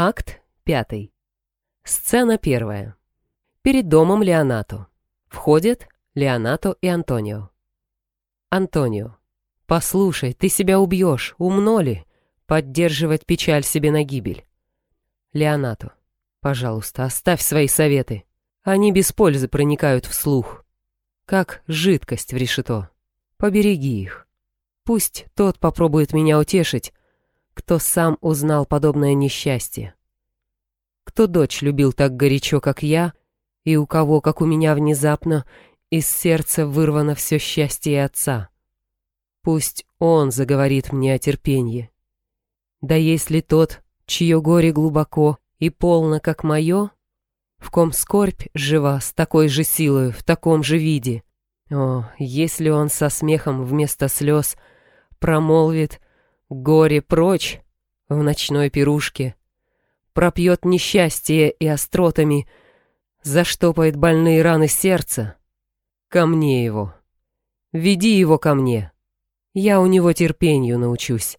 Акт пятый. Сцена первая. Перед домом Леонато. Входят Леонато и Антонио. Антонио. «Послушай, ты себя убьешь, умно ли? Поддерживать печаль себе на гибель». Леонато. «Пожалуйста, оставь свои советы. Они без пользы проникают в слух. Как жидкость в решето. Побереги их. Пусть тот попробует меня утешить, кто сам узнал подобное несчастье. Кто дочь любил так горячо, как я, и у кого, как у меня внезапно, из сердца вырвано все счастье отца. Пусть он заговорит мне о терпении. Да если тот, чье горе глубоко и полно, как мое, в ком скорбь жива с такой же силой, в таком же виде. О, если он со смехом вместо слез промолвит «Горе прочь!» в ночной пирушке, пропьет несчастье и остротами, заштопает больные раны сердца, Ко мне его. Веди его ко мне. Я у него терпению научусь.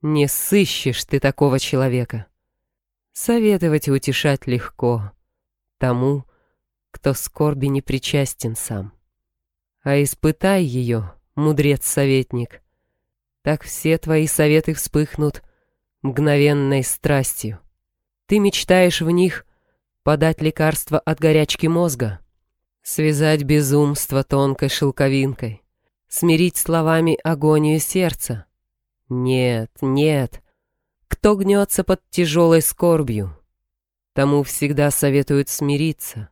Не сыщешь ты такого человека. Советовать и утешать легко. Тому, кто скорби не причастен сам. А испытай ее, мудрец-советник. Так все твои советы вспыхнут мгновенной страстью. Ты мечтаешь в них подать лекарство от горячки мозга, Связать безумство тонкой шелковинкой, смирить словами агонию сердца. Нет, нет, кто гнется под тяжелой скорбью, тому всегда советуют смириться.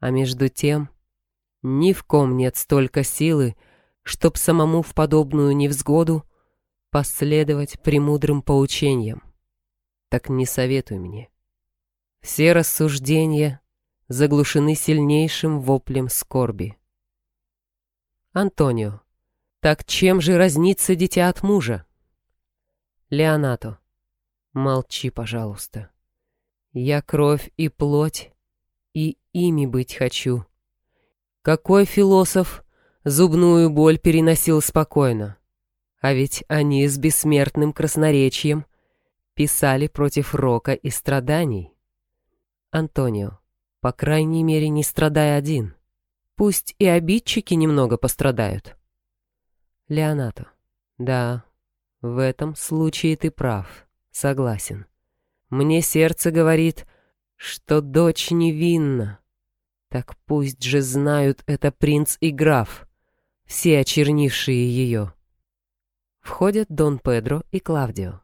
А между тем, ни в ком нет столько силы, чтоб самому в подобную невзгоду последовать премудрым поучениям. Так не советуй мне. Все рассуждения заглушены сильнейшим воплем скорби. Антонио. Так чем же разнится дитя от мужа? Леонато. Молчи, пожалуйста. Я кровь и плоть, и ими быть хочу. Какой философ зубную боль переносил спокойно? А ведь они с бессмертным красноречием писали против рока и страданий. Антонио. По крайней мере, не страдай один. Пусть и обидчики немного пострадают. Леонато. Да, в этом случае ты прав. Согласен. Мне сердце говорит, что дочь невинна. Так пусть же знают это принц и граф, все очернившие ее. Входят Дон Педро и Клавдио.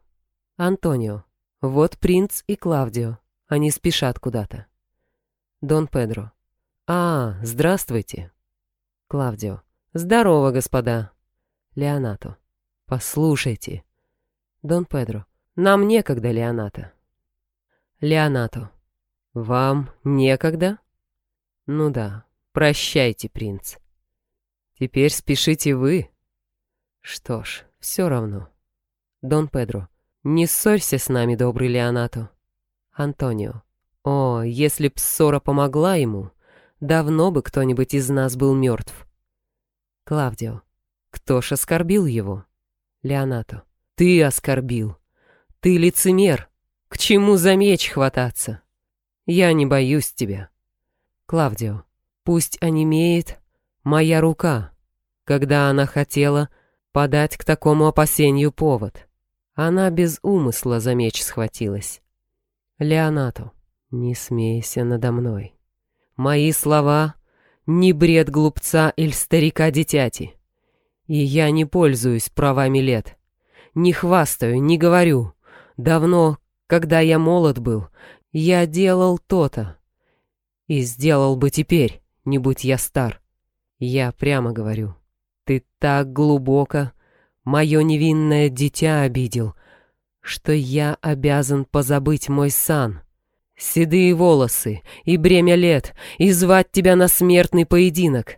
Антонио. Вот принц и Клавдио. Они спешат куда-то. Дон Педро. «А, здравствуйте». Клавдио. «Здорово, господа». Леонато. «Послушайте». Дон Педро. «Нам некогда, Леонато». Леонато. «Вам некогда?» «Ну да. Прощайте, принц». «Теперь спешите вы». «Что ж, все равно». Дон Педро. «Не ссорься с нами, добрый Леонато». Антонио. О, если б ссора помогла ему, давно бы кто-нибудь из нас был мертв. Клавдио. Кто ж оскорбил его? Леонато. Ты оскорбил. Ты лицемер. К чему за меч хвататься? Я не боюсь тебя. Клавдио. Пусть онемеет моя рука, когда она хотела подать к такому опасению повод. Она без умысла за меч схватилась. Леонато. Не смейся надо мной. Мои слова — не бред глупца или старика-дитяти. И я не пользуюсь правами лет. Не хвастаю, не говорю. Давно, когда я молод был, я делал то-то. И сделал бы теперь, не будь я стар. Я прямо говорю. Ты так глубоко мое невинное дитя обидел, что я обязан позабыть мой сан — седые волосы и бремя лет, и звать тебя на смертный поединок.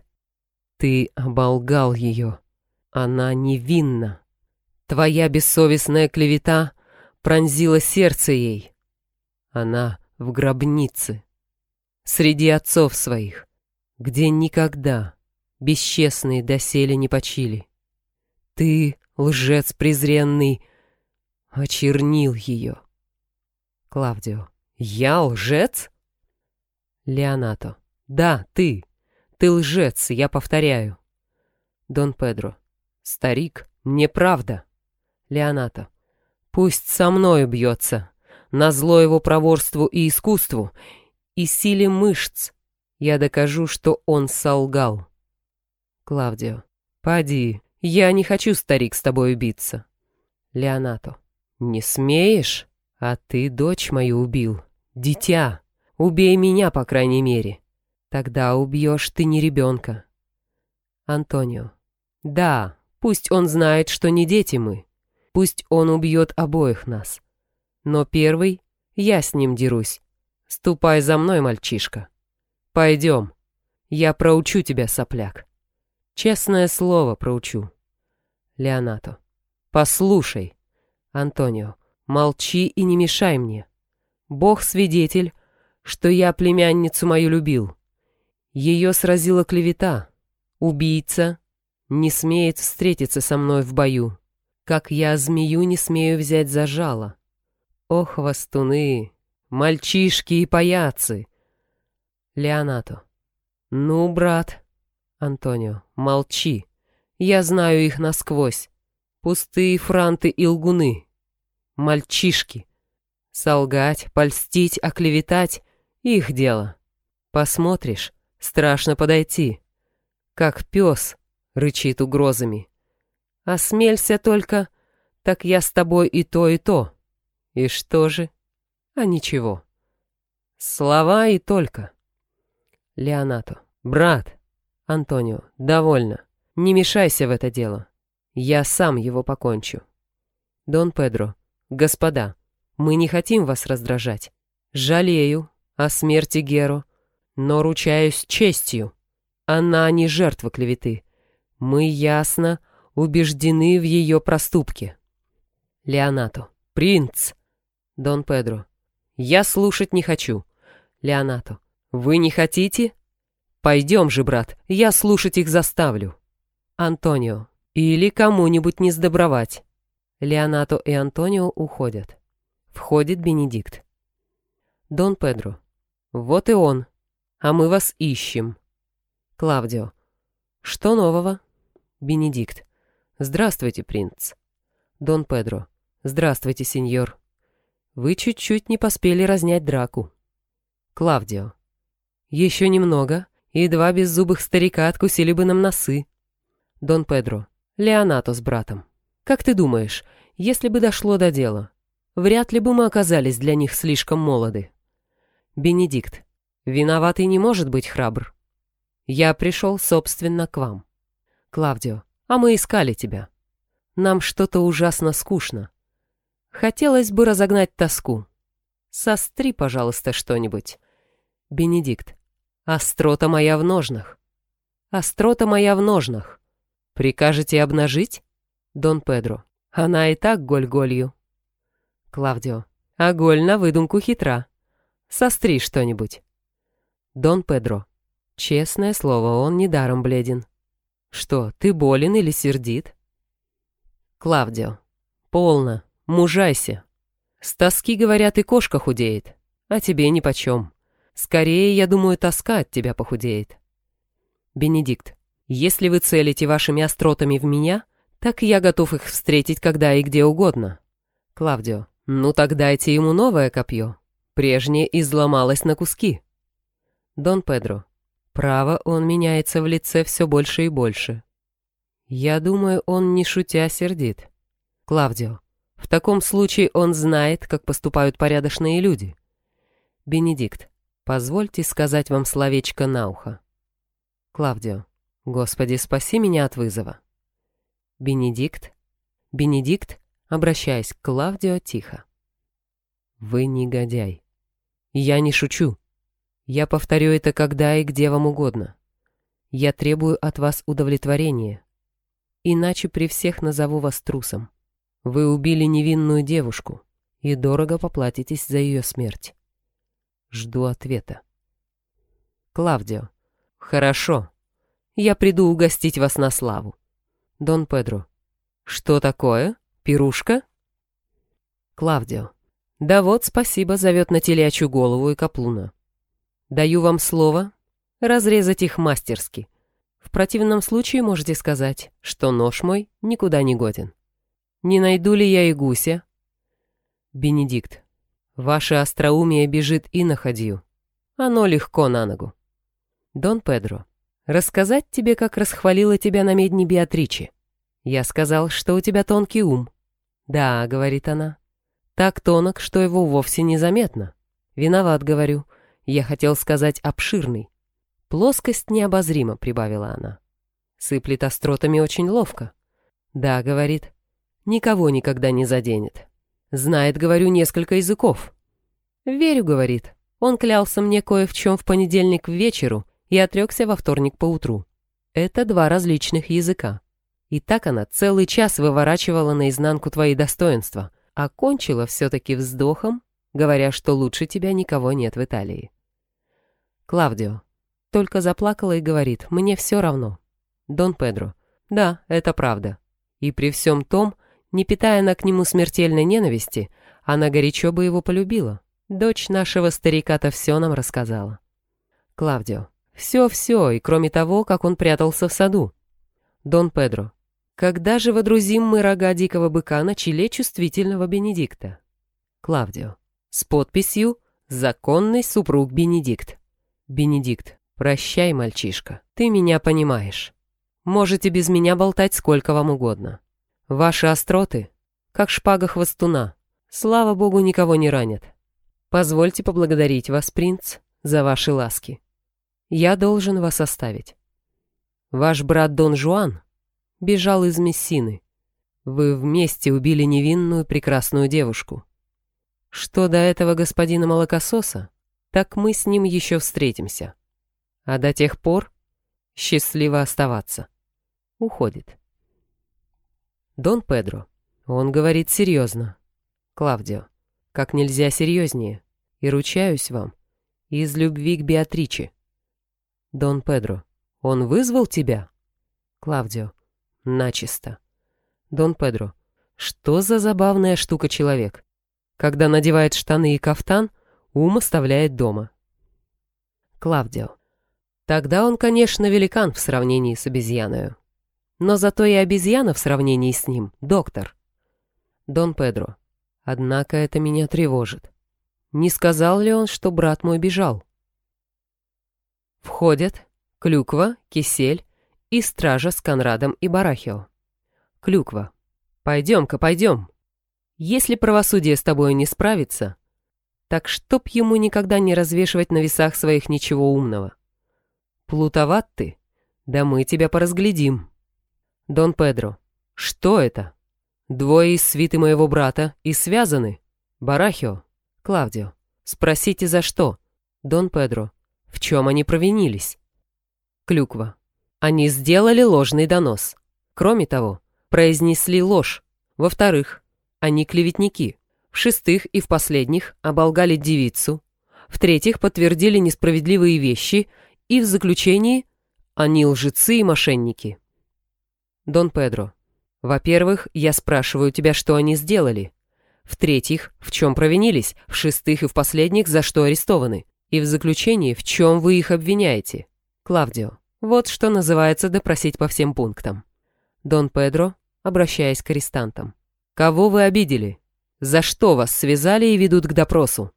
Ты оболгал ее. Она невинна. Твоя бессовестная клевета пронзила сердце ей. Она в гробнице, среди отцов своих, где никогда бесчестные доселе не почили. Ты, лжец презренный, очернил ее. Клавдио. Я лжец? Леонато. Да, ты. Ты лжец, я повторяю. Дон Педро. Старик, неправда. Леонато. Пусть со мною бьется, на зло его проворству и искусству, и силе мышц. Я докажу, что он солгал. Клавдио. Поди, я не хочу, старик, с тобой убиться. Леонато. Не смеешь? А ты дочь мою убил. Дитя. Убей меня, по крайней мере. Тогда убьешь ты не ребенка. Антонио. Да, пусть он знает, что не дети мы. Пусть он убьет обоих нас. Но первый я с ним дерусь. Ступай за мной, мальчишка. Пойдем. Я проучу тебя, сопляк. Честное слово проучу. Леонато. Послушай. Антонио. Молчи и не мешай мне. Бог свидетель, что я племянницу мою любил. Ее сразила клевета. Убийца не смеет встретиться со мной в бою, как я змею не смею взять за жало. О, хвостуны, мальчишки и паяцы! Леонато. Ну, брат. Антонио. Молчи. Я знаю их насквозь. Пустые франты и лгуны мальчишки. Солгать, польстить, оклеветать — их дело. Посмотришь, страшно подойти. Как пес рычит угрозами. Осмелься только, так я с тобой и то, и то. И что же? А ничего. Слова и только. Леонато. Брат. Антонио. Довольно. Не мешайся в это дело. Я сам его покончу. Дон Педро. «Господа, мы не хотим вас раздражать. Жалею о смерти Геро, но ручаюсь честью. Она не жертва клеветы. Мы ясно убеждены в ее проступке». Леонато. «Принц!» Дон Педро. «Я слушать не хочу». Леонато. «Вы не хотите?» «Пойдем же, брат, я слушать их заставлю». Антонио. «Или кому-нибудь не сдобровать». Леонато и Антонио уходят. Входит Бенедикт. Дон Педро. Вот и он. А мы вас ищем. Клавдио. Что нового? Бенедикт. Здравствуйте, принц. Дон Педро. Здравствуйте, сеньор. Вы чуть-чуть не поспели разнять драку. Клавдио. Еще немного, и два беззубых старика откусили бы нам носы. Дон Педро. Леонато с братом. Как ты думаешь, если бы дошло до дела, вряд ли бы мы оказались для них слишком молоды? Бенедикт, виноватый не может быть храбр. Я пришел, собственно, к вам. Клавдио, а мы искали тебя. Нам что-то ужасно скучно. Хотелось бы разогнать тоску. Состри, пожалуйста, что-нибудь. Бенедикт, острота моя в ножнах. Острота моя в ножнах. Прикажете обнажить? Дон Педро. Она и так голь-голью. Клавдио. А голь на выдумку хитра. Состри что-нибудь. Дон Педро. Честное слово, он недаром бледен. Что, ты болен или сердит? Клавдио. Полно. Мужайся. С тоски, говорят, и кошка худеет. А тебе нипочем. Скорее, я думаю, тоска от тебя похудеет. Бенедикт. Если вы целите вашими остротами в меня, так я готов их встретить когда и где угодно. Клавдио, ну так дайте ему новое копье. Прежнее изломалось на куски. Дон Педро, право, он меняется в лице все больше и больше. Я думаю, он не шутя сердит. Клавдио, в таком случае он знает, как поступают порядочные люди. Бенедикт, позвольте сказать вам словечко на ухо. Клавдио, Господи, спаси меня от вызова. Бенедикт. Бенедикт, обращаясь к Клавдио тихо. Вы негодяй. Я не шучу. Я повторю это когда и где вам угодно. Я требую от вас удовлетворения. Иначе при всех назову вас трусом. Вы убили невинную девушку и дорого поплатитесь за ее смерть. Жду ответа. Клавдио. Хорошо. Я приду угостить вас на славу. Дон Педро. Что такое? Пирушка? Клавдио. Да вот, спасибо, зовет на телячью голову и каплуна. Даю вам слово разрезать их мастерски. В противном случае можете сказать, что нож мой никуда не годен. Не найду ли я и гуся? Бенедикт. Ваше остроумие бежит и находью. Оно легко на ногу. Дон Педро. Рассказать тебе, как расхвалила тебя на медне Беатриче. Я сказал, что у тебя тонкий ум. Да, говорит она. Так тонок, что его вовсе незаметно. Виноват, говорю. Я хотел сказать обширный. Плоскость необозрима, прибавила она. Сыплет остротами очень ловко. Да, говорит. Никого никогда не заденет. Знает, говорю, несколько языков. Верю, говорит. Он клялся мне кое в чем в понедельник в вечеру и отрекся во вторник поутру. Это два различных языка. И так она целый час выворачивала наизнанку твои достоинства, а кончила все-таки вздохом, говоря, что лучше тебя никого нет в Италии. Клавдио. Только заплакала и говорит, мне все равно. Дон Педро. Да, это правда. И при всем том, не питая она к нему смертельной ненависти, она горячо бы его полюбила. Дочь нашего старика-то все нам рассказала. Клавдио. Все-все, и кроме того, как он прятался в саду. Дон Педро. Когда же водрузим мы рога дикого быка на челе чувствительного Бенедикта? Клавдио. С подписью «Законный супруг Бенедикт». Бенедикт. Прощай, мальчишка, ты меня понимаешь. Можете без меня болтать сколько вам угодно. Ваши остроты, как шпага хвостуна, слава богу, никого не ранят. Позвольте поблагодарить вас, принц, за ваши ласки. Я должен вас оставить. Ваш брат Дон Жуан бежал из Мессины. Вы вместе убили невинную прекрасную девушку. Что до этого господина Молокососа, так мы с ним еще встретимся. А до тех пор счастливо оставаться. Уходит. Дон Педро. Он говорит серьезно. Клавдио. Как нельзя серьезнее. И ручаюсь вам. Из любви к Беатриче. Дон Педро. Он вызвал тебя? Клавдио. Начисто. Дон Педро. Что за забавная штука человек? Когда надевает штаны и кафтан, ум оставляет дома. Клавдио. Тогда он, конечно, великан в сравнении с обезьяною. Но зато и обезьяна в сравнении с ним — доктор. Дон Педро. Однако это меня тревожит. Не сказал ли он, что брат мой бежал? Входят Клюква, Кисель и стража с Конрадом и Барахио. Клюква. Пойдем-ка, пойдем. Если правосудие с тобой не справится, так чтоб ему никогда не развешивать на весах своих ничего умного. Плутоват ты, да мы тебя поразглядим. Дон Педро. Что это? Двое из свиты моего брата и связаны. Барахио. Клавдио. Спросите, за что? Дон Педро. В чем они провинились? Клюква. Они сделали ложный донос. Кроме того, произнесли ложь. Во-вторых, они клеветники. В-шестых и в последних оболгали девицу. В-третьих, подтвердили несправедливые вещи. И в заключении, они лжецы и мошенники. Дон Педро. Во-первых, я спрашиваю тебя, что они сделали. В-третьих, в чем провинились. В-шестых и в последних, за что арестованы. И в заключении, в чем вы их обвиняете. Клавдио. Вот что называется допросить по всем пунктам. Дон Педро, обращаясь к арестантам. Кого вы обидели? За что вас связали и ведут к допросу?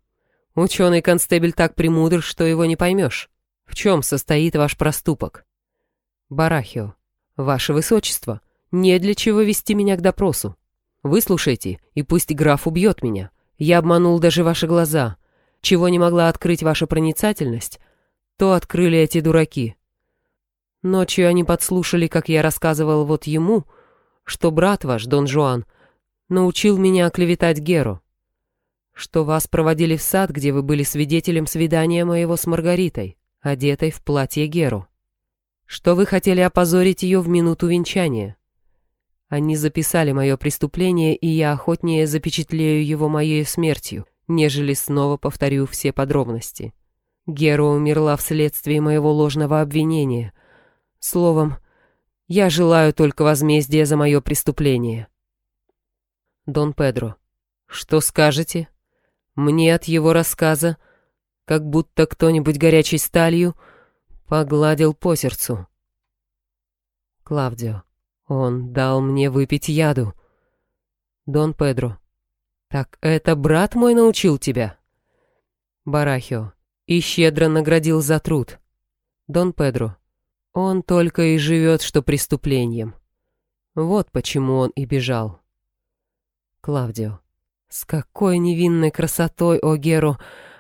Ученый констебель так премудр, что его не поймешь. В чем состоит ваш проступок? Барахио. «Ваше Высочество, не для чего вести меня к допросу. Выслушайте, и пусть граф убьет меня. Я обманул даже ваши глаза. Чего не могла открыть ваша проницательность, то открыли эти дураки. Ночью они подслушали, как я рассказывал вот ему, что брат ваш, Дон Жуан, научил меня оклеветать Геру, что вас проводили в сад, где вы были свидетелем свидания моего с Маргаритой, одетой в платье Геру что вы хотели опозорить ее в минуту венчания. Они записали мое преступление, и я охотнее запечатлею его моей смертью, нежели снова повторю все подробности. Гера умерла вследствие моего ложного обвинения. Словом, я желаю только возмездия за мое преступление. Дон Педро. Что скажете? Мне от его рассказа, как будто кто-нибудь горячей сталью, погладил по сердцу. Клавдио, он дал мне выпить яду. Дон Педро, так это брат мой научил тебя? Барахио, и щедро наградил за труд. Дон Педро, он только и живет, что преступлением. Вот почему он и бежал. Клавдио. С какой невинной красотой, о Геро,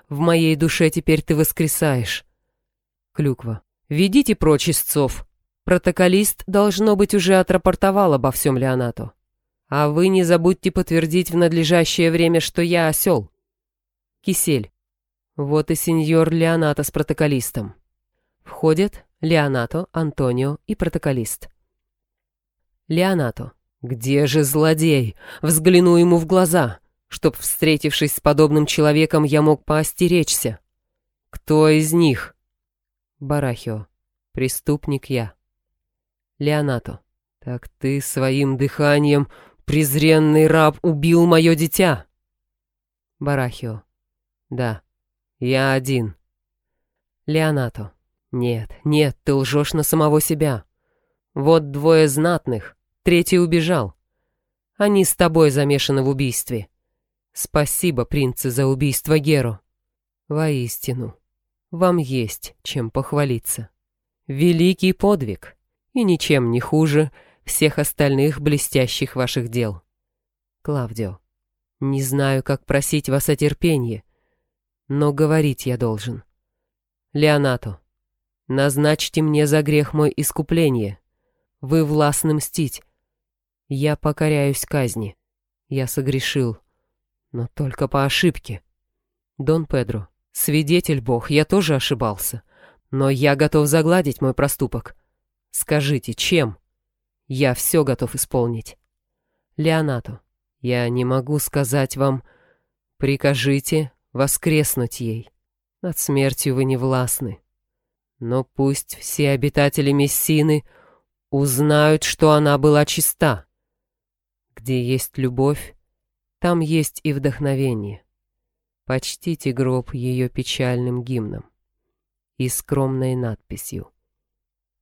в моей душе теперь ты воскресаешь. Клюква. Ведите прочь истцов. Протоколист, должно быть, уже отрапортовал обо всем Леонату. А вы не забудьте подтвердить в надлежащее время, что я осел. Кисель. Вот и сеньор Леонато с протоколистом. Входят Леонато, Антонио и протоколист. Леонато. Где же злодей? Взгляну ему в глаза, чтоб, встретившись с подобным человеком, я мог поостеречься. Кто из них? Барахио. Преступник я. Леонато. Так ты своим дыханием, презренный раб, убил мое дитя. Барахио. Да, я один. Леонато. Нет, нет, ты лжешь на самого себя. Вот двое знатных, третий убежал. Они с тобой замешаны в убийстве. Спасибо, принцы, за убийство Геру. Воистину, вам есть чем похвалиться. Великий подвиг, и ничем не хуже всех остальных блестящих ваших дел. Клавдио, не знаю, как просить вас о терпении, но говорить я должен. Леонато, Назначьте мне за грех мой искупление. Вы властны мстить. Я покоряюсь казни. Я согрешил, но только по ошибке. Дон Педро, свидетель Бог, я тоже ошибался, но я готов загладить мой проступок. Скажите, чем? Я все готов исполнить. Леонато, я не могу сказать вам, прикажите воскреснуть ей. Над смертью вы не властны. Но пусть все обитатели Мессины узнают, что она была чиста. Где есть любовь, там есть и вдохновение. Почтите гроб ее печальным гимном и скромной надписью.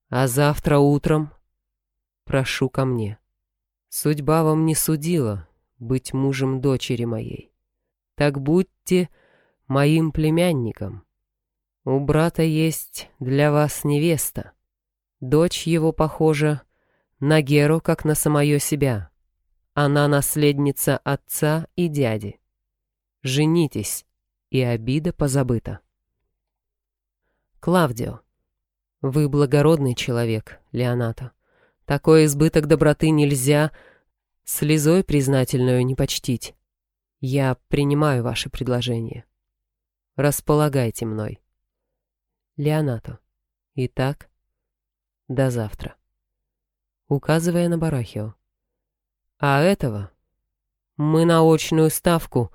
А завтра утром прошу ко мне. Судьба вам не судила быть мужем дочери моей. Так будьте моим племянником. У брата есть для вас невеста. Дочь его похожа на Геру, как на самое себя. Она наследница отца и дяди. Женитесь, и обида позабыта. Клавдио, вы благородный человек, Леонато. Такой избыток доброты нельзя слезой признательную не почтить. Я принимаю ваше предложение. Располагайте мной. Леонато. Итак, до завтра. Указывая на Барахио. А этого мы на очную ставку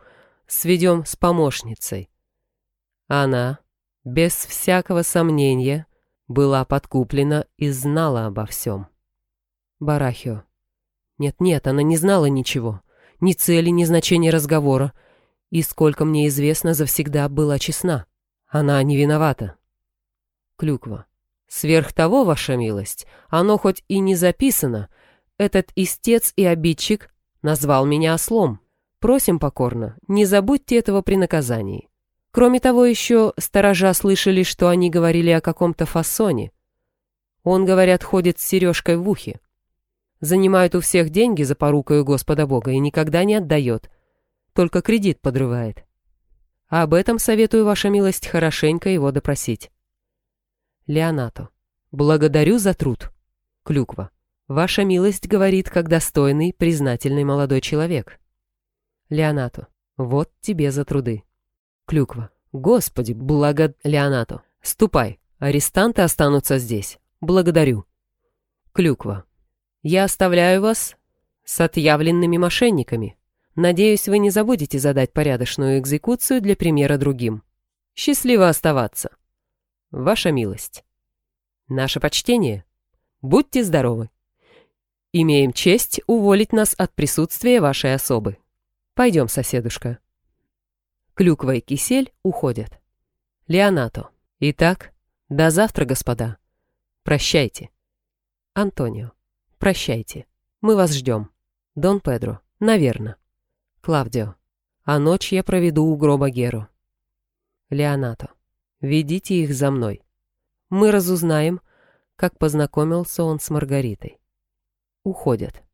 сведем с помощницей. Она, без всякого сомнения, была подкуплена и знала обо всем. Барахио. Нет-нет, она не знала ничего. Ни цели, ни значения разговора. И, сколько мне известно, завсегда была честна. Она не виновата клюква. Сверх того, ваша милость, оно хоть и не записано, этот истец и обидчик назвал меня ослом. Просим покорно, не забудьте этого при наказании. Кроме того, еще сторожа слышали, что они говорили о каком-то фасоне. Он, говорят, ходит с сережкой в ухе. Занимает у всех деньги за порукою Господа Бога и никогда не отдает. Только кредит подрывает. об этом советую, ваша милость, хорошенько его допросить. Леонато. Благодарю за труд. Клюква. Ваша милость говорит, как достойный, признательный молодой человек. Леонато. Вот тебе за труды. Клюква. Господи, благо... Леонато. Ступай, арестанты останутся здесь. Благодарю. Клюква. Я оставляю вас с отъявленными мошенниками. Надеюсь, вы не забудете задать порядочную экзекуцию для примера другим. Счастливо оставаться. Ваша милость. Наше почтение. Будьте здоровы. Имеем честь уволить нас от присутствия вашей особы. Пойдем, соседушка. Клюква и кисель уходят. Леонато. Итак, до завтра, господа. Прощайте. Антонио. Прощайте. Мы вас ждем. Дон Педро. Наверно. Клавдио. А ночь я проведу у гроба Геру. Леонато. Ведите их за мной. Мы разузнаем, как познакомился он с Маргаритой. Уходят.